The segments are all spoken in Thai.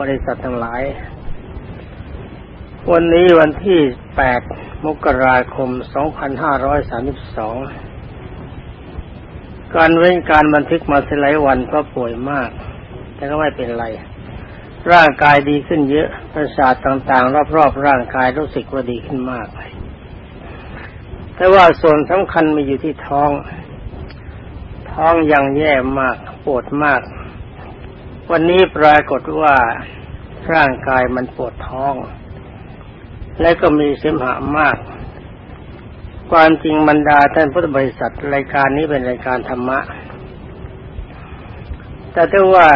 บริษัททั้งหลาย วันนี้วันที่ 8 มกราคม 2532 การเว้นการบันทึกมาสลายวันเพราะป่วยมาก แต่ก็ไม่เป็นไร ร่างกายดีขึ้นเยอะ ประสาทต่างๆ รอบๆ ร่างกายรู้สึกว่าดีขึ้นมาก แต่ว่าส่วนสำคัญมีอยู่ที่ท้อง ท้องยังแย่มาก ปวดมาก วันนี้ปรากฏว่าร่างกายมันปวดท้อง และก็มีเสมหะมาก ความจริงบรรดาท่านพุทธบริษัทรายการนี้เป็นรายการธรรมะ แต่ถ้าว่า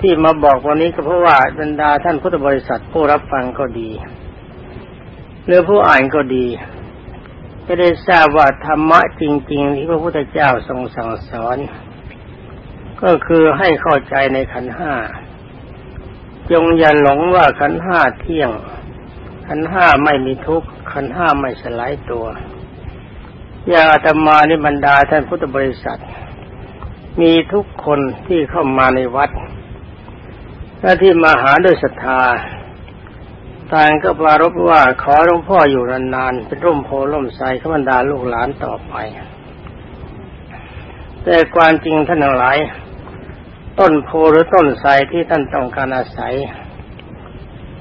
ที่มาบอกวันนี้ก็เพราะว่าบรรดาท่านพุทธบริษัทผู้รับฟังก็ดีหรือผู้อ่านก็ดีจะได้ทราบว่าธรรมะจริง ๆ ที่พระพุทธเจ้าทรงสั่งสอน ก็คือให้เข้าใจในขันห้าจงอย่าหลงว่าขันห้าเที่ยง ขันห้าไม่มีทุกข์ขันห้าไม่สลายตัวอย่างอาตมานิบรรดาท่านพุทธบริษัท มีทุกคนที่เข้ามาในวัดและที่มาหาด้วยศรัทธาต่างก็ปรารบว่าขอหลวงพ่ออยู่นานๆเป็นร่มโพล่มไทรขบันดาลูกหลานต่อไป แต่ความจริงท่านหลาย ต้นโพหรือต้นไทรที่ท่านต้องการอาศัย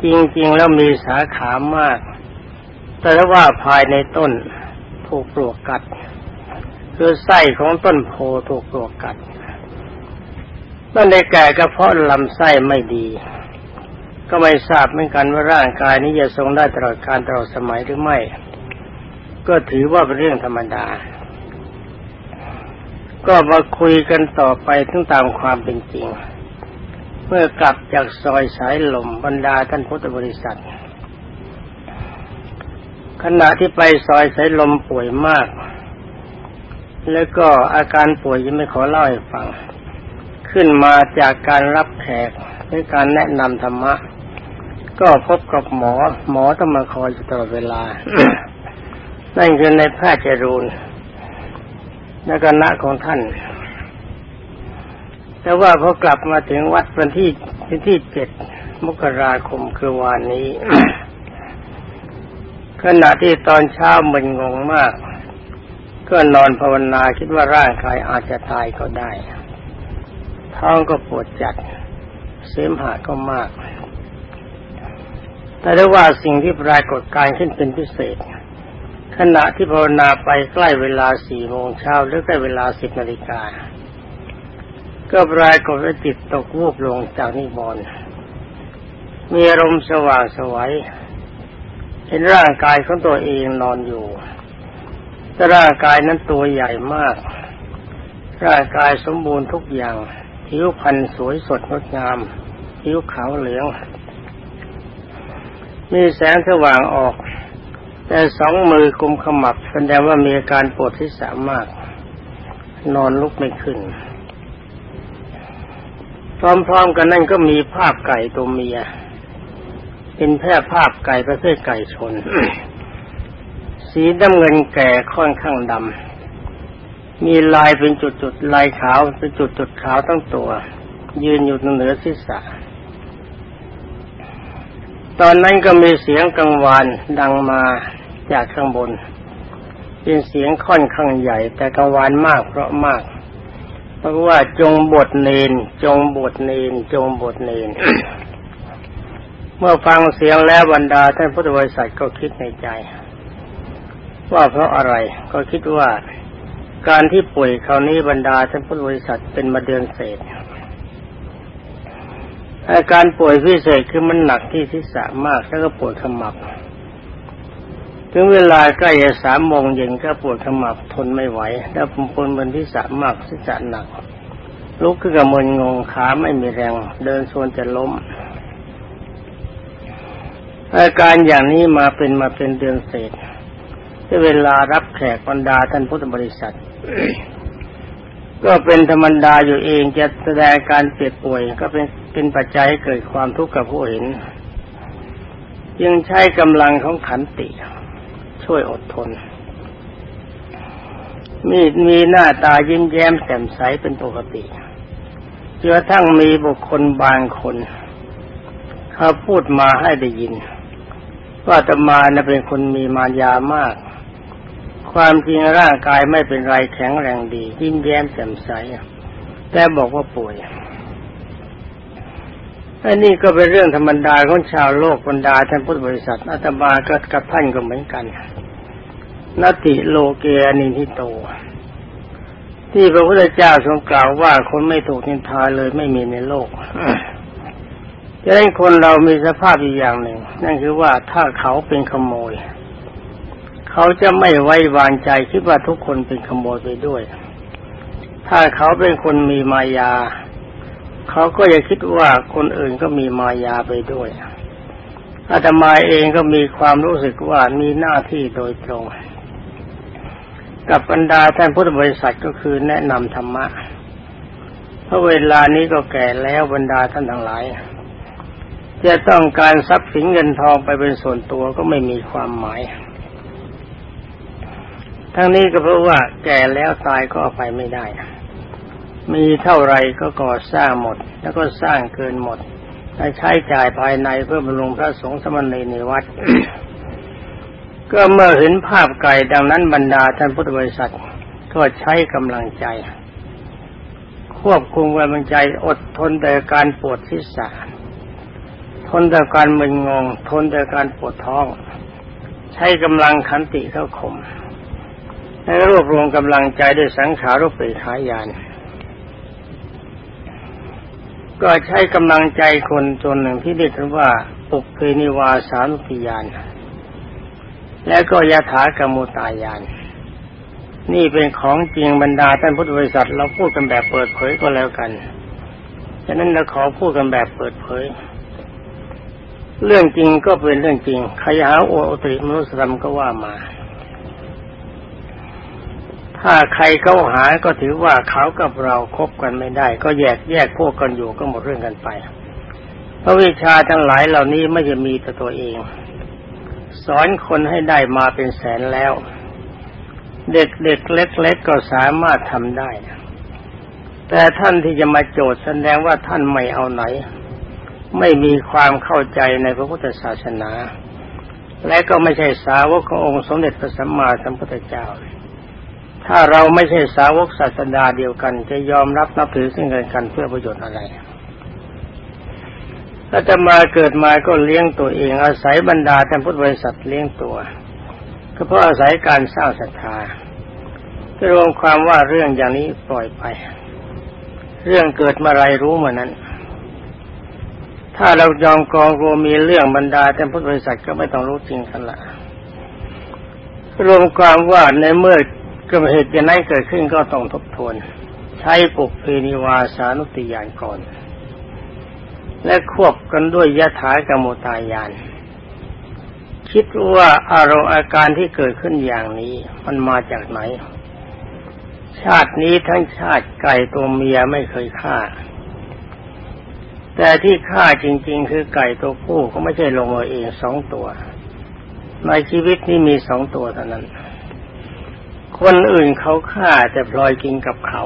จริงๆแล้วมีสาขามาก แต่ว่าภายในต้นถูกปลวกกัด คือไส้ของต้นโพถูกปลวกกัดนั่นได้แก่กระเพาะลำไส้ไม่ดี ก็ไม่ทราบเหมือนกันว่าร่างกายนี้จะทรงได้ตลอดการตลอดสมัยหรือไม่ ก็ถือว่าเป็นเรื่องธรรมดา ก็มาคุยกันต่อไปทั้งตามความเป็นจริง เมื่อกลับจากซอยสายลมบรรดาท่านพุทธบริษัท ขณะที่ไปซอยสายลมป่วยมาก แล้วก็อาการป่วยยังไม่ขอเล่าให้ฟัง ขึ้นมาจากการรับแขกหรือการแนะนำธรรมะ ก็พบกับหมอ หมอต้องมาคอยอยู่ตลอดเวลา นั่นคือในแพทย์จรูน และคณะของท่าน แต่ว่าพอกลับมาถึงวัดวันที่ที่ที่เจ็ดมกราคมคือวานนี้ ขณะที่ตอนเช้ามึนงงมาก ก็นอนภาวนาคิดว่าร่างกายอาจจะตายก็ได้ ท้องก็ปวดจัด เสมหะก็มาก แต่ได้ว่าสิ่งที่ปรากฏการขึ้นเป็นพิเศษ ขณะที่ภาวนาไปใกล้เวลาสี่โมงเช้าหรือใกล้เวลาสิบนาฬิกา ก็ปรายกฏว่าจิตตกวูบลงจากนิบอนมีอารมณ์สว่างสวัยเห็นร่างกายของตัวเองนอนอยู่ แต่ร่างกายนั้นตัวใหญ่มาก ร่างกายสมบูรณ์ทุกอย่าง ผิวพรรณสวยสดงดงาม ผิวขาวเหลือง มีแสงสว่างออก แต่สองมือกุมขมับแสดงว่ามีอาการปวดที่สามารถนอนลุกไม่ขึ้น พร้อมๆกันนั่นก็มีภาพไก่ตัวเมีย เป็นแพร่ภาพไก่ประเภทไก่ชน สีดำเงินแก่ค่อนข้างดำ มีลายเป็นจุดๆ ลายขาวเป็นจุดๆขาวทั้งตัว ยืนอยู่เหนือศีรษะ ตอนนั้นก็มีเสียงกังวานดังมาจากข้างบน เป็นเสียงค่อนข้างใหญ่ แต่กังวานมากเพราะมาก เพราะว่าจงบทเนน จงบทเนน จงบทเนน เมื่อฟังเสียงแล้วบรรดาท่านพุทธบริษัทก็คิดในใจ ว่าเพราะอะไรก็คิดว่าการที่ป่วยคราวนี้บรรดาท่านผู้บริษัทเป็นมาเดือนเศษ อาการป่วยพิเศษคือมันหนักที่ศีรษะมากแล้วก็ปวดขมับ ถึงเวลาใกล้จะสามโมงเย็นก็ปวดขมับทนไม่ไหว แล้วผมปวดบนที่สะมากศีรษะหนัก ลุกขึ้นกับมนงงขาไม่มีแรง เดินชวนจะล้ม อาการอย่างนี้มาเป็นมาเป็นเดือนเศษที่เวลารับแขกบรรดาท่านพุทธบริษัท ก็เป็นธรรมดาอยู่เองจะแสดงการเจ็บป่วย ก็เป็นเป็นปัจจัยเกิดความทุกข์กับผู้เห็นยังใช้กำลังของขันติ ช่วยอดทน มีมีหน้าตายิ้มแย้มแจ่มใสเป็นปกติจนทั่งมีบุคคลบางคน เขาพูดมาให้ได้ยิน ว่าตมานะเป็นคนมีมารยามาก ความจริงร่างกายไม่เป็นไรแข็งแรงดียิ้มแย้มแจ่มใสแต่บอกว่าป่วยอันนี้ก็เป็นเรื่องธรรมดาของชาวโลกบรรดาท่านพุทธบริษัทอาตมาก็กับท่านก็เหมือนกันนติโลเกอนิทิโต ที่พระพุทธเจ้าทรงกล่าวว่าคนไม่ถูกนินทาเลยไม่มีในโลกจะให้คนเรามีสภาพอีกอย่างหนึ่ง นั่นคือว่าถ้าเขาเป็นขโมย เขาจะไม่ไว้วางใจคิดว่าทุกคนเป็นขโมยไปด้วย ถ้าเขาเป็นคนมีมายา เขาก็จะคิดว่าคนอื่นก็มีมายาไปด้วยอาตมาเองก็มีความรู้สึกว่ามีหน้าที่โดยตรง กับบรรดาท่านพุทธบริษัทก็คือแนะนำธรรมะเพราะเวลานี้ก็แก่แล้วบรรดาท่านทั้งหลายจะต้องการทรัพย์สินเงินทองไปเป็นส่วนตัวก็ไม่มีความหมาย ทั้งนี้ก็เพราะว่าแก่แล้วตายก็ไปไม่ได้ มีเท่าไรก็ก่อสร้างหมด แล้วก็สร้างเกินหมดและใช้จ่ายภายในเพื่อบำรุงพระสงฆ์สมณีในวัด ก็เมื่อเห็นภาพไก่ดังนั้นบรรดาท่านพุทธบริษัทก็ใช้กำลังใจ ควบคุมกำลังใจอดทนแต่การปวดศีรษะทนแต่การมึนงง ทนแต่การปวดท้อง ใช้กำลังขันติเข้าข่ม และรวบรวมกำลังใจด้วยสังขารุปเปขายาน ก็ใช้กำลังใจคนจนหนึ่งที่เรียกว่าปุกเพนิวาสานุติยาน และก็ยถากรรมุตายาน นี่เป็นของจริงบรรดาท่านพุทธบริษัท เราพูดกันแบบเปิดเผยก็แล้วกันฉะนั้นเราขอพูดกันแบบเปิดเผย เรื่องจริงก็เป็นเรื่องจริงใครหาโอตริมนุสธรรมก็ว่ามา ถ้าใครเขาหาก็ถือว่าเขากับเราคบกันไม่ได้ ก็แยกแยกพวกกันอยู่ก็หมดเรื่องกันไปพระวิชาทั้งหลายเหล่านี้ไม่จะมีแต่ตัวเอง สอนคนให้ได้มาเป็นแสนแล้ว เด็กเด็กเล็กๆก็สามารถทำได้ แต่ท่านที่จะมาโจทย์แสดงว่าท่านไม่เอาไหน ไม่มีความเข้าใจในพระพุทธศาสนา และก็ไม่ใช่สาวกขององค์สมเด็จพระสัมมาสัมพุทธเจ้า ถ้าเราไม่ใช่สาวกศาสดาเดียวกัน จะยอมรับนับถือซึ่งกันกันเพื่อประโยชน์อะไรถ้าจะมาเกิดมาก็เลี้ยงตัวเอง อาศัยบรรดาท่านพุทธบริษัทเลี้ยงตัว ก็เพราะอาศัยการสร้างศรัทธาจะรวมความว่าเรื่องอย่างนี้ปล่อยไป เรื่องเกิดมาไรรู้เมื่อนั้น ถ้าเรายอมกองรวมมีเรื่องบรรดาท่านพุทธบริษัทก็ไม่ต้องรู้จริงกันละรวมความว่าในเมื่อ ก็เหตุอย่างนั้นเกิดขึ้นก็ต้องทบทวน ใช้ปุกเพนิวาสานุติยานก่อน และควบกันด้วยยะถากรรมตายาน คิดว่าอารมณ์อาการที่เกิดขึ้นอย่างนี้ มันมาจากไหน ชาตินี้ทั้งชาติไก่ตัวเมียไม่เคยฆ่า แต่ที่ฆ่าจริง ๆ คือไก่ตัวผู้ก็ไม่ใช่ลงมาเองสองตัว ในชีวิตนี้มีสองตัวเท่านั้น คนอื่นเขาฆ่าแต่พลอยกินกับเขา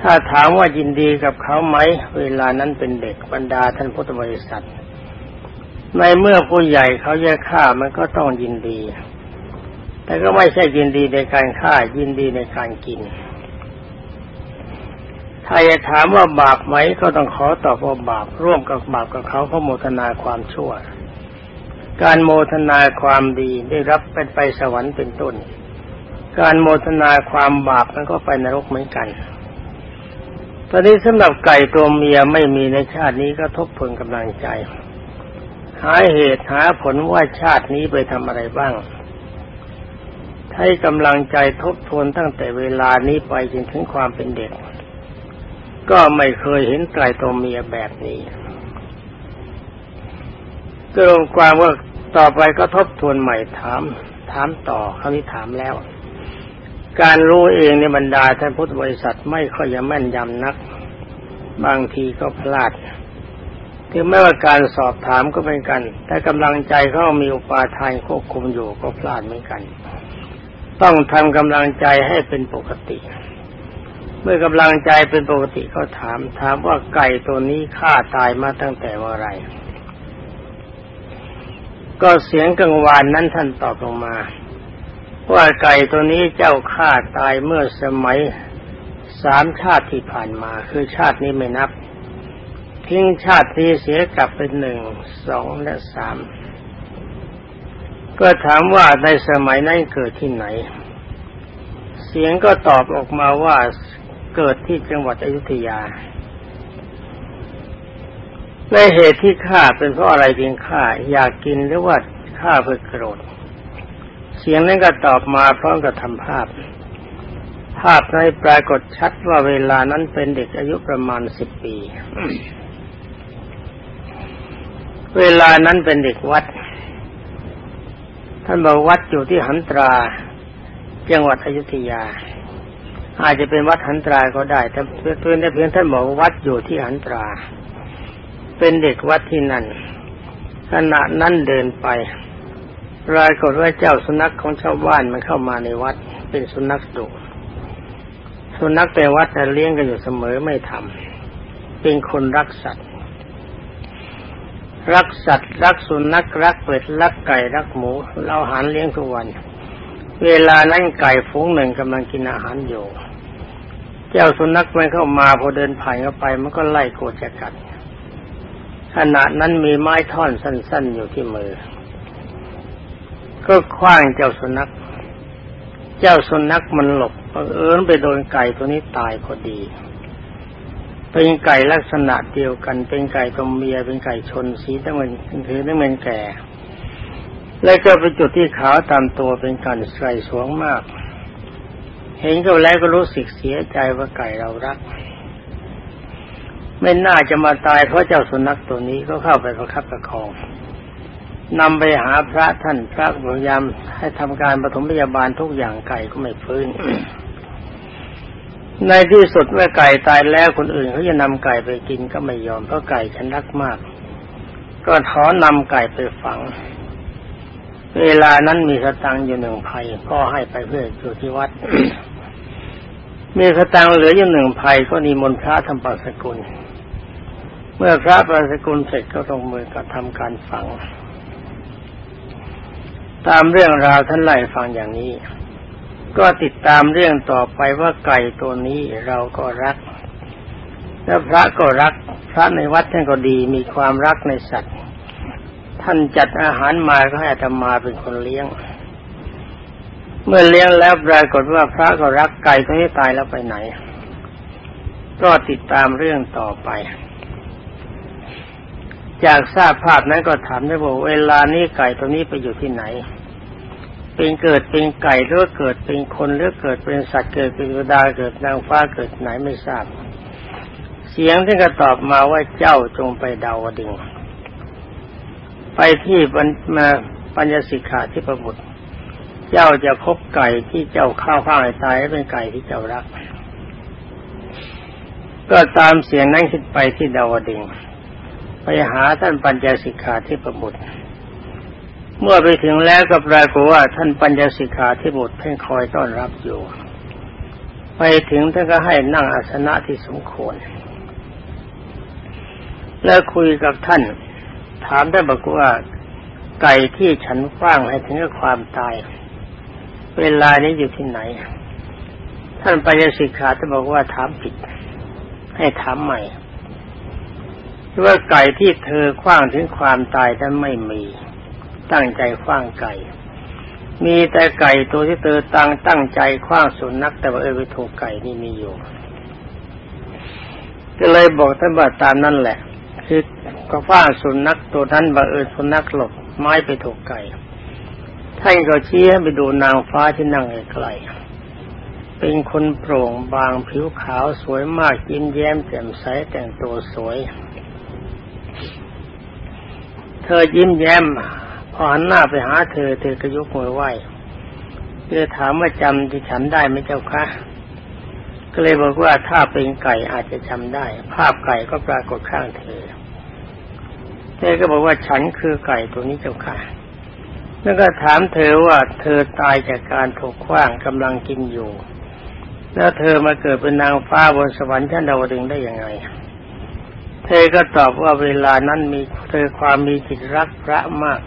ถ้าถามว่ายินดีกับเขาไหม เวลานั้นเป็นเด็กบรรดาท่านพุทธบริษัท ในเมื่อผู้ใหญ่เขาแยกฆ่ามันก็ต้องยินดี แต่ก็ไม่ใช่ยินดีในการฆ่ายินดีในการกิน ถ้าจะถามว่าบาปไหมก็ต้องขอตอบว่าบาปร่วมกับบาปกับเขาเขาโมทนาความชั่วการโมทนาความดีได้รับเป็นไปสวรรค์เป็นต้น การโมทนาความบาปมันก็ไปนรกเหมือนกัน ตอนนี้สำหรับไก่ตัวเมียไม่มีในชาตินี้ก็ทบทวนกำลังใจ หาเหตุหาผลว่าชาตินี้ไปทำอะไรบ้าง ให้กำลังใจทบทวนตั้งแต่เวลานี้ไปจนถึงความเป็นเด็ก ก็ไม่เคยเห็นไก่ตัวเมียแบบนี้ก็ลงความว่าต่อไปก็ทบทวนใหม่ถาม ถามต่อคราวนี้ถามแล้ว การรู้เองในบรรดาท่านพุทธบริษัทไม่ค่อยจะแม่นยำนัก บางทีก็พลาดถึงแม้ว่าการสอบถามก็เป็นกัน แต่กำลังใจเขามีอุปาทานควบคุมอยู่ก็พลาดเหมือนกัน ต้องทำกำลังใจให้เป็นปกติ เมื่อกำลังใจเป็นปกติเขาถามถามว่าไก่ตัวนี้ฆ่าตายมาตั้งแต่เมื่อไร ก็เสียงกังวานนั้นท่านตอบลงมา ว่าไก่ตัวนี้เจ้าฆ่าตายเมื่อสมัยสามชาติที่ผ่านมา คือชาตินี้ไม่นับ ทิ้งชาติที่เสียกลับเป็นหนึ่งสองและสามก็ถามว่าในสมัยนั้นเกิดที่ไหน เสียงก็ตอบออกมาว่าเกิดที่จังหวัดอยุธยาในเหตุที่ฆ่าเป็นเพราะอะไรเพียงฆ่าอยากกินหรือว่าฆ่าเพื่อโกรธ สียงนั้นก็ตอบมาพร้อมกับทำภาพ ภาพในปรากฏชัดว่าเวลานั้นเป็นเด็กอายุประมาณสิบปี เวลานั้นเป็นเด็กวัด ท่านบอกวัดอยู่ที่หันตรา จังหวัดอยุธยา อาจจะเป็นวัดหันตราก็ได้ แต่เพื่อนแต่เพียงท่านบอกวัดอยู่ที่หันตรา เป็นเด็กวัดที่นั่นขณะนั้นเดินไป ปรากฏว่าเจ้าสุนัขของชาวบ้านมันเข้ามาในวัด เป็นสุนัขดุสุนัขแต่วัดแต่เลี้ยงกันอยู่เสมอไม่ทำเป็นคนรักสัตว์ รักสัตว์ รักสุนัขรักเป็ดรักไก่รักหมู เราหารเลี้ยงทุกวัน เวลานั้นไก่ฝูงหนึ่งกำลังกินอาหารอยู่ เจ้าสุนัขมันเข้ามาพอเดินผ่านเข้าไปมันก็ไล่โกจะกัดขณะนั้นมีไม้ท่อนสั้น ๆ อยู่ที่มือ ก็คว้างเจ้าสุนัข เจ้าสุนัขมันหลบเอิญไปโดนไก่ตัวนี้ตายพอดี เป็นไก่ลักษณะเดียวกัน เป็นไก่ตัวเมีย เป็นไก่ชนสีน้ำเงินคือน้ำเงินแก่ แล้วก็เป็นจุดที่ขาวตามตัวเป็นการใส่สวงมาก เห็นเขาแล้วก็รู้สึกเสียใจว่าไก่เรารักไม่น่าจะมาตายเพราะเจ้าสุนัขตัวนี้ก็เข้าไปประคับประคอง นำไปหาพระท่านพระพยายามให้ทำการปฐมพยาบาลทุกอย่างไก่ก็ไม่ฟื้น ในที่สุดเมื่อไก่ตายแล้วคนอื่นเขาจะนำไก่ไปกินก็ไม่ยอมเพราะไก่ฉันรักมาก ก็ขอนำไก่ไปฝัง เวลานั้นมีสตังอยู่หนึ่งภัยก็ให้ไปเพื่ออยู่ที่วัด มีสตังเหลืออยู่หนึ่งภัยก็นิมนต์พระทำปัสกุล เมื่อพระประสกุลเสร็จก็ต้องมือกระทำการฝัง ตามเรื่องราวท่านไล่ฟังอย่างนี้ ก็ติดตามเรื่องต่อไปว่าไก่ตัวนี้เราก็รัก แล้วพระก็รัก พระในวัดท่านก็ดีมีความรักในสัตว์ ท่านจัดอาหารมาก็ให้ธรรมาเป็นคนเลี้ยง เมื่อเลี้ยงแล้วปรากฏว่าพระก็รักไก่ตัวนี้ตายแล้วไปไหน ก็ติดตามเรื่องต่อไป จากทราบภาพนั้นก็ถามได้บอกเวลานี้ไก่ตัวนี้ไปอยู่ที่ไหน เป็นเกิดเป็นไก่หรือเกิดเป็นคนหรือเกิดเป็นสัตว์เกิดเป็นวดาเกิดนางฟ้าเกิดไหนไม่ทราบ เสียงที่ก็ตอบมาว่าเจ้าจงไปดาวดึงไปที่มาปัญญสิกขาที่ประบุตร เจ้าจะพบไก่ที่เจ้าข้าวข้าวตายเป็นไก่ที่เจ้ารัก ก็ตามเสียงนั้นขึ้นไปที่ดาวดึง ไปหาท่านปัญญสิกขาที่ประบุตรเมื่อไปถึงแล้วก็ปรากฏว่าท่านปัญญสิกขาที่บุตรท่านคอยต้อนรับอยู่ ไปถึงท่านก็ให้นั่งอาสนะที่สมควร แล้วคุยกับท่าน ถามได้บอกว่าไก่ที่ฉันฟ้างให้ถึงกับความตาย เวลานี้อยู่ที่ไหน ท่านปัญญสิกขาท่านบอกว่าถามผิด ให้ถามใหม่ ว่าไก่ที่เธอคว้างถึงความตายนั้นไม่มี ตั้งใจคว้างไก่ มีแต่ไก่ตัวที่เธอตั้งตั้งใจคว้างสุนัขแต่ว่าเออไปถูกไก่นี่มีอยู่ ก็เลยบอกท่านว่าตามนั่นแหละ คือก็คว้างสุนัขตัวนั้นบังเอิญสุนัขหลบไม้ไปถูกไก่ท่านก็ชี้ให้ไปดูนางฟ้าที่นั่งไกลเป็นคนโปร่งบางผิวขาวสวยมากยิ้มแย้มแจ่มใสแต่งตัวสวย เธอยิ้มแย้มพอหันหน้าไปหาเธอ เธอก็ยกมือไหว้เธอถามว่าจำที่ฉันได้ไหมเจ้าคะก็เลยบอกว่าถ้าเป็นไก่อาจจะจำได้ ภาพไก่ก็ปรากฏข้างเธอเธอก็บอกว่าฉันคือไก่ตัวนี้เจ้าค่ะแล้วก็ถามเธอว่าเธอตายจากการถูกขว้างกำลังกินอยู่ แล้วเธอมาเกิดเป็นนางฟ้าบนสวรรค์ชั้นดาวดึงได้ยังไง เธอก็ตอบว่าเวลานั้นมีเธอความมีจิตรักพระมาก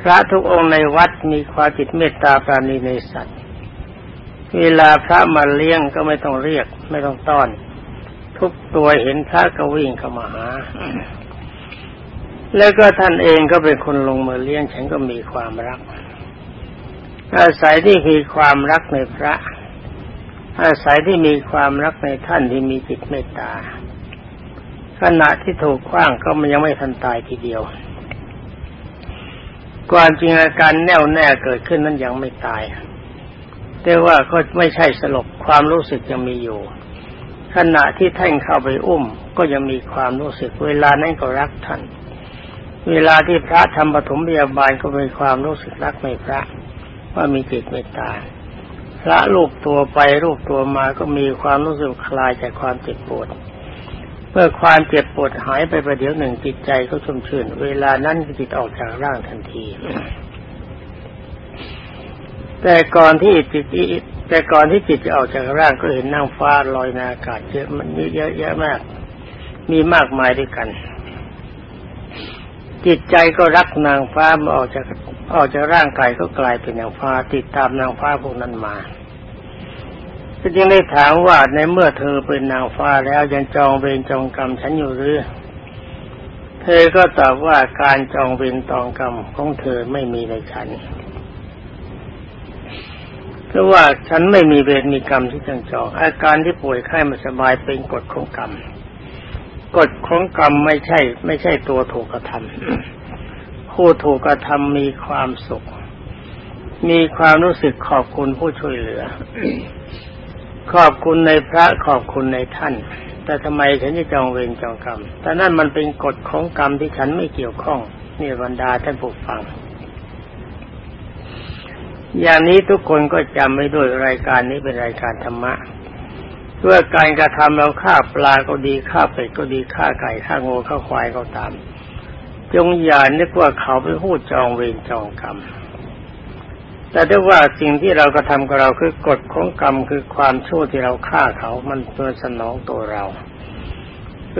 พระทุกองค์ในวัดมีความจิตเมตตาปราณีในสัตว์ เวลาพระมาเลี้ยงก็ไม่ต้องเรียก ไม่ต้องต้อน ทุกตัวเห็นพระก็วิ่งเข้ามาหา แล้วก็ท่านเองก็เป็นคนลงมือเลี้ยงฉันก็มีความรักอาศัยที่มีความรักในพระ อาศัยที่มีความรักในท่านที่มีจิตเมตตา ขณะที่ถูกคว้างก็มันยังไม่ทันตายทีเดียวความจริงอาการแน่วแน่เกิดขึ้นนั้นยังไม่ตาย แต่ว่าก็ไม่ใช่สลบความรู้สึกยังมีอยู่ ขณะที่ท่านเข้าไปอุ้ม ก็ยังมีความรู้สึก เวลานั้นก็รักท่าน เวลาที่พระทำปฐมพยาบาลก็มีความรู้สึกรักในพระ ว่ามีจิตเมตตา พระลูกตัวไปลูกตัวมาก็มีความรู้สึกคลายจากความเจ็บปวด เมื่อความเจ็บปวดหายไปประเดี๋ยวหนึ่งจิตใจก็ชุ่มชื่น เวลานั้นจิตออกจากร่างทันที แต่ก่อนที่จิตแต่ก่อนที่จิตจะออกจากร่างก็เห็นนางฟ้าลอยในอากาศเยอะมันเยอะแยะมาก มีมากมายด้วยกัน จิตใจก็รักนางฟ้ามาออกจาก ออกจากร่างกายก็กลายเป็นนางฟ้าติดตามนางฟ้าพวกนั้นมาจึงได้ถามว่าในเมื่อเธอเป็นนางฟ้าแล้วยังจองเวรจองกรรมฉันอยู่หรือ เธอก็ตอบว่าการจองเวรตองกรรมของเธอไม่มีในฉันเพราะว่าฉันไม่มีเวรมีกรรมที่จังจอง อาการที่ป่วยไข้ไม่สบายเป็นกฎของกรรมกฎของกรรมไม่ใช่ ไม่ใช่ตัวถูกกระทำ ผู้ถูกกระทำมีความสุข มีความรู้สึกขอบคุณผู้ช่วยเหลือ ขอบคุณในพระขอบคุณในท่าน แต่ทำไมฉันจะจองเวรจองกรรม แต่นั่นมันเป็นกฎของกรรมที่ฉันไม่เกี่ยวข้องนี่บรรดาท่านผู้ฟัง อย่างนี้ทุกคนก็จำไว้ด้วยรายการนี้เป็นรายการธรรมะเพื่อการกระทำเราฆ่าปลาก็ดีฆ่าเป็ดก็ดีฆ่าไก่ฆ่างูฆ่าควายก็ตาม จงอย่านึกว่าเขาไปพูดจองเวรจองกรรม แต่ถ้าว่าสิ่งที่เรากระทำกับเราคือกฎของกรรมคือความชั่วที่เราฆ่าเขามันตัวสนองตัวเรา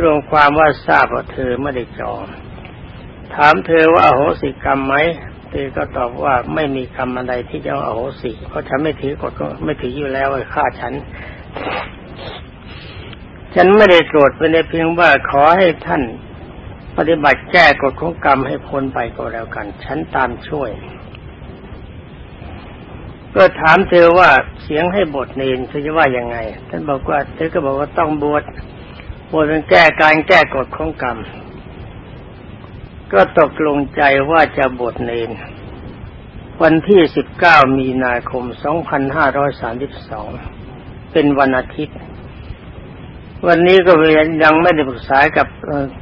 รวมความว่าทราบว่าเธอไม่ได้จอง ถามเธอว่าอโหสิกรรมไหมเธอก็ตอบว่าไม่มีกรรมอะไรที่จะอโหสิเพราะฉันไม่ถือกฎก็ไม่ถืออยู่แล้วไอ้ฆ่าฉัน ฉันไม่ได้โกรธเป็นเพียงว่าขอให้ท่าน ปฏิบัติแก้กฎของกรรมให้พ้นไปก็แล้วกัน ฉันตามช่วย ก็ถามเธอว่าเสียงให้บทเนนเธอจะว่ายังไง ท่านบอกว่าเธอก็บอกว่าต้องบวชบวชเป็นแก้การแก้กฎของกรรม ก็ตกลงใจว่าจะบวชเนน วันที่สิบเก้ามีนาคมสองพันห้าร้อยสามสิบสองเป็นวันอาทิตย์ วันนี้ก็ยังไม่ได้ปรึกษากับ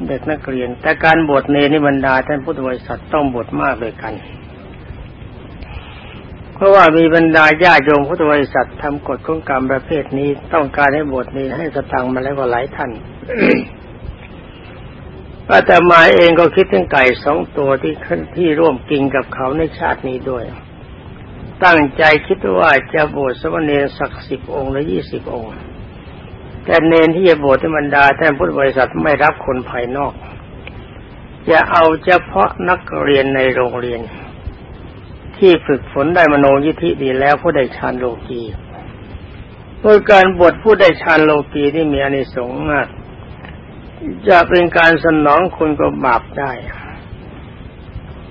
เด็กนักเรียน แต่การบวชเนนิบรรดาท่านพุทธบริษัทต้องบวชมากเลยกัน เพราะว่ามีบรรดาญาโยมพุทธบริษัททำกฎของกรรมประเภทนี้ต้องการให้บวชเนให้สตังมาแล้วก็หลายท่านอาตมาเองก็คิดถึงไก่สองตัวที่ที่ร่วมกินกับเขาในชาตินี้ด้วย ตั้งใจคิดว่าจะบวชสมณเณรสักสิบองค์หรือยี่สิบองค์ แต่เนนที่จะบวชธรรดาท่านพุทธบริษัทไม่รับคนภายนอกจะเอาเฉพาะนักเรียนในโรงเรียน ที่ฝึกฝนได้มโนยิธิดีแล้วผู้ได้ฌานโลกีโดยการบวชผู้ได้ฌานโลกีนี่มีอานิสงส์มากจะเป็นการสนองคนก็บาปได้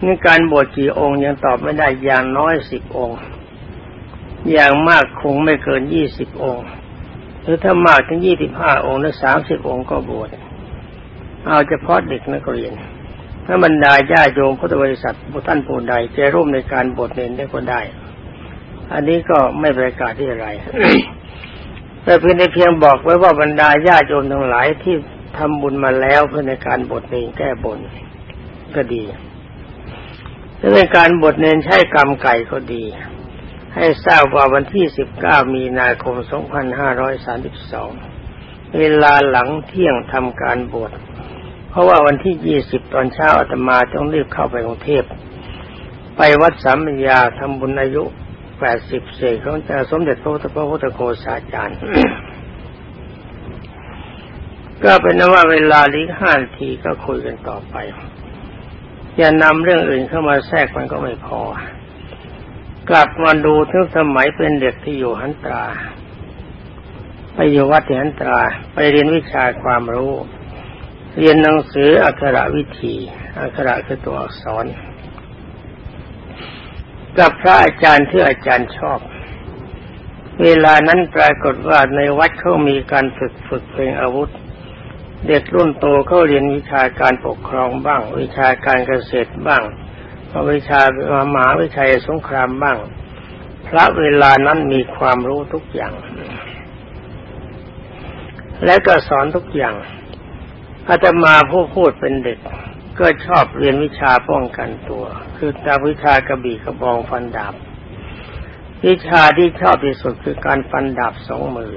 นี่การบวชกี่องค์ยังตอบไม่ได้อย่างน้อยสิบองค์ อย่างมากคงไม่เกินยี่สิบองค์ หรือถ้ามากถึงยี่สิบห้าองค์หรือสามสิบองค์ก็บวชเอาเฉพาะเด็กนักเรียน ถ้าบรรดาญาโยมพุทธบริษัทบุท่านผู้ใดจะร่วมในการบวชเนรได้ก็ได้ อันนี้ก็ไม่ประกาศที่อะไร แต่เพียงในเพียงบอกไว้ว่าบรรดาญาโยมทั้งหลายที่ทำบุญมาแล้วเพื่อในการบวชเนรแก้บนก็ดีถ้าในการบวชเนรใช้กรรมไก่ก็ดี ให้ทราบว่าวันที่ 19 มีนาคม 2532 เวลาหลังเที่ยงทำการบวชเพราะว่าวันที่ 20 ตอนเช้าอาตมาต้องรีบเข้าไปกรุงเทพ ไปวัดสามัญญาทำบุญอายุแปดสิบเศษของจะสมเด็จพระพุทธพระพุทธโฆษาจารย์ ก็เป็นว่าเวลาลีกห้านาทีก็คุยกันต่อไป อย่านำเรื่องอื่นเข้ามาแทรกมันก็ไม่พอ กลับมาดูถึงสมัยเป็นเด็กที่อยู่หันตรา ไปอยู่วัดที่หันตรา ไปเรียนวิชาความรู้ เรียนหนังสืออักขระวิธีอักขระคือตัวอักษร กับพระอาจารย์ที่อาจารย์ชอบ เวลานั้นปรากฏว่าในวัดเขามีการฝึกฝึกเพลงอาวุธ เด็กรุ่นโตเขาเรียนวิชาการปกครองบ้าง วิชาการเกษตรบ้าง วิชามหาวิชาสงครามบ้าง พระเวลานั้นมีความรู้ทุกอย่าง และก็สอนทุกอย่างอาตมาผู้พูดเป็นเด็ก ก็ชอบเรียนวิชาป้องกันตัว คือตาวิชากระบี่กระบองฟันดาบ วิชาที่ชอบที่สุดคือการฟันดาบสองมือ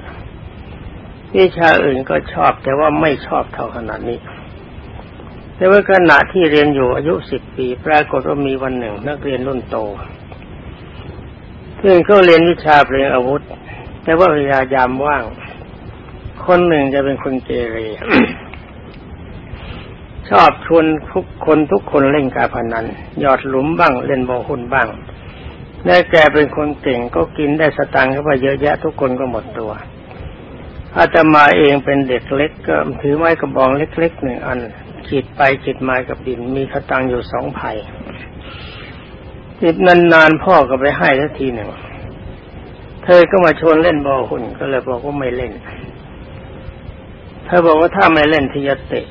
วิชาอื่นก็ชอบแต่ว่าไม่ชอบเท่าขนาดนี้ แต่ว่าขณะที่เรียนอยู่อายุสิบปี ปรากฏว่ามีวันหนึ่ง นักเรียนรุ่นโตเพื่อนเขาเรียนวิชาเพลงอาวุธ แต่ว่าเวลายามว่าง คนหนึ่งจะเป็นคนเกเรชอบชวนทุกคนทุกคนเล่นการพนันหยอดหลุมบ้าง เล่นบอหุ้นบ้างได้แกเป็นคนเก่งก็กินได้สตังค์เข้าไปเยอะแยะทุกคนก็หมดตัวอาตมาเองเป็นเด็กเล็กก็ถือไม้กระบองเล็กๆหนึ่งอัน ขีดไปขีดมากับดิน มีสตังอยู่สองไผ่จิตนานๆพ่อก็ไปให้ทักทีหนึ่ง เธอก็มาชวนเล่นบอหุ่นก็เลยบอกว่าไม่เล่น เธอบอกว่าถ้าไม่เล่นที่จะเตะ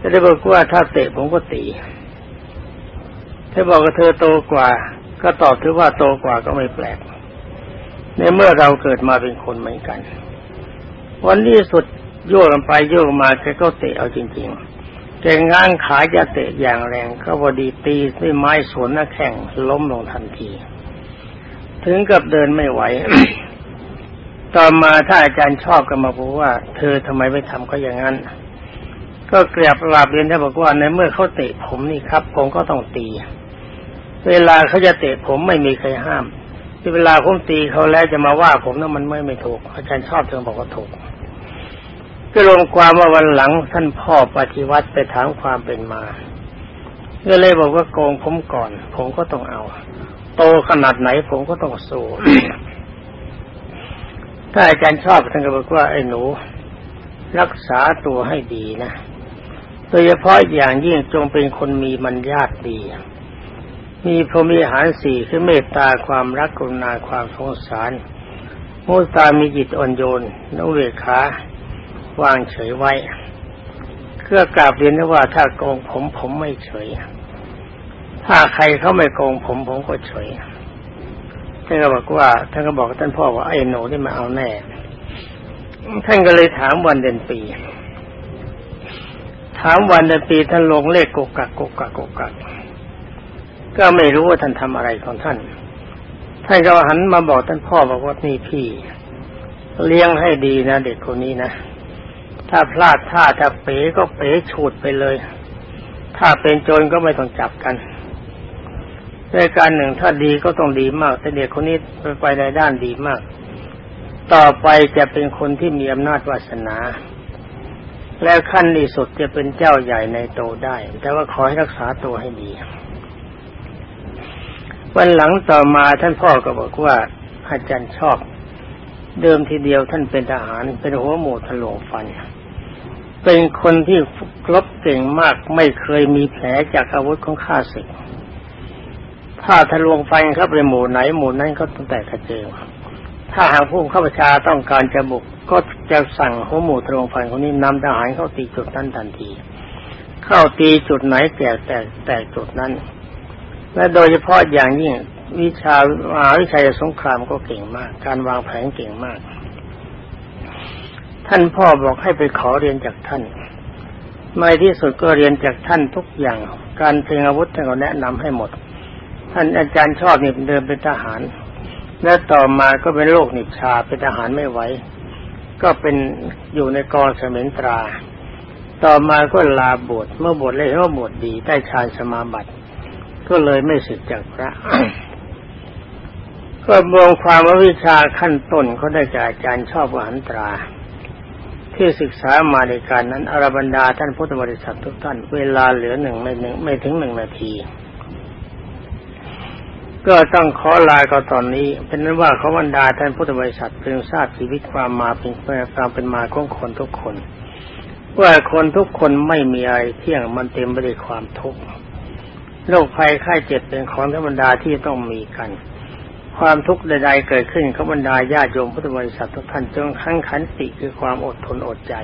จะได้บอกว่าถ้าเตะผมก็ตีถ้าบอกว่าเธอโตกว่า ก็ตอบถือว่าโตกว่าก็ไม่แปลก ในเมื่อเราเกิดมาเป็นคนเหมือนกัน วันนี้สุด โยกกันไปโยกมาแกก็เตะเอาจริง ๆ แกง้างขาจะเตะอย่างแรงก็พอดีตีด้วยไม้สวนหน้าแข่งล้มลงทันที ถึงกับเดินไม่ไหว ต่อมาถ้าอาจารย์ชอบก็มาบอกว่า เธอทำไมไม่ทำก็อย่างนั้น ก็เกลียบลาบเรียนได้บอกว่าในเมื่อเขาเตะผมนี่ครับผมก็ต้องตี เวลาเขาจะเตะผมไม่มีใครห้ามที่เวลาผมตีเขาแล้วจะมาว่าผมนั้นมันไม่ไม่ถูก อาจารย์ชอบเธอบอกว่าถูก ก็ลงความว่าวันหลังท่านพ่อปฏิวัติไปถามความเป็นมาก็เลยบอกว่าโกงผมก่อน ผมก็ต้องเอา โตขนาดไหนผมก็ต้องสู้ถ้าอาจารย์ชอบท่านก็บอกว่าไอ้หนู รักษาตัวให้ดีนะโดยเฉพาะอย่างยิ่งจงเป็นคนมีมัญญาตดี มีพรหมีหารสี่คือเมตตาความรักกรุณาความสงสารมุตามีจิตอ่อนโยนนุเวขา วางเฉยไว้เพื่อกราบเรียนว่าถ้าโกงผมผมไม่เฉย ถ้าใครเขาไม่โกงผมผมก็เฉยท่านก็บอกว่าท่านก็บอกท่านพ่อว่าไอ้หนูนี่มาเอาแน่ ท่านก็เลยถามวันเดือนปี ถามวันเดือนปีท่านลงเลขกกักกกักกกักก็ไม่รู้ว่าท่านทำอะไรของท่าน ท่านก็หันมาบอกท่านพ่อบอกว่านี่พี่ เลี้ยงให้ดีนะเด็กคนนี้นะ ถ้าพลาดท่าถ้าเป๋ก็เป๋ฉูดไปเลย ถ้าเป็นโจรก็ไม่ต้องจับกันในการหนึ่งถ้าดีก็ต้องดีมาก แต่เด็กคนนี้ไปในด้านดีมาก ต่อไปจะเป็นคนที่มีอำนาจวาสนา แล้วขั้นที่สุดจะเป็นเจ้าใหญ่ในโตได้ แต่ว่าขอให้รักษาตัวให้ดี วันหลังต่อมาท่านพ่อก็บอกว่าอาจารย์ชอบ เดิมทีเดียวท่านเป็นทหารเป็นหัวหมูทะลวงฟัน เป็นคนที่รบเก่งมากไม่เคยมีแผลจากอาวุธของข้าศึก ถ้าทะลวงฟันเข้าไปหมู่ไหนหมู่นั้นก็ต้องแต่กระเจิงถ้าหากผู้ข้าราชาต้องการจะบุกก็จะสั่งหัวหมู่ตรงฝ่ายคนนี้นำทหารเข้าตีจุดนั้นทันที เข้าตีจุดไหนแตกแตกแตกจุดนั้น และโดยเฉพาะอย่างยิ่งวิชาวิชาสงครามก็เก่งมาก การวางแผนเก่งมาก ท่านพ่อบอกให้ไปขอเรียนจากท่านไม่ที่สุดก็เรียนจากท่านทุกอย่าง การเพลงอาวุธท่านก็แนะนำให้หมด ท่านอาจารย์ชอบนี่เดินเป็นทหาร และต่อมาก็เป็นโรคหนิชาเป็นทหารไม่ไหวก็เป็นอยู่ในกองเสมินตรา ต่อมาก็ลาบวชเมื่อบวชเลยว่าบวชดีได้ฌานสมาบัติ ก็เลยไม่สึกจากพระ ก็รวมความว่าวิชาขั้นต้นเขาได้จากอาจารย์ชอบวหันตรา ที่ศึกษามาในการนั้นอรบรรดาท่านพุทธบริษัททุกท่าน เวลาเหลือหนึ่งไม่หนึ่งไม่ถึงหนึ่งนาที ก็ต้องขอลาก็ตอนนี้ เป็นนั้นว่าเขาบรรดาท่านพุทธบริษัทเพียงทราบชีวิตความมาเป็นความเป็นมาของคนทุกคนว่าคนทุกคนไม่มีอะไรเที่ยงมันเต็มไปด้วยความทุกข์โรคภัยไข้เจ็บเป็นของธรรมดาที่ต้องมีกัน ความทุกข์ใดๆเกิดขึ้นเขาบรรดาญาโยมพุทธบริษัททุกท่านจงขั้งขันติคือความอดทนอดใจ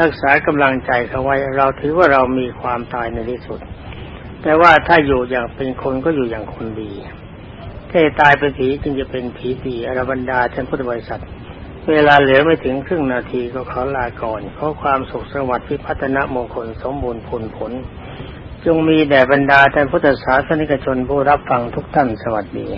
รักษากำลังใจเขาไว้เราถือว่าเรามีความตายในที่สุด แต่ว่าถ้าอยู่อย่างเป็นคนก็อยู่อย่างคนดีถ้าตายเป็นผีจึงจะเป็นผีดีอรบรรดาท่านพุทธบริษัท เวลาเหลือไม่ถึงครึ่งนาทีก็ขอลาก่อนขอความสุขสวัสดิ์พิพัฒนมงคลสมบูรณ์ผลผล จงมีแด่บรรดาท่านพุทธศาสนิกชนผู้รับฟังทุกท่านสวัสดี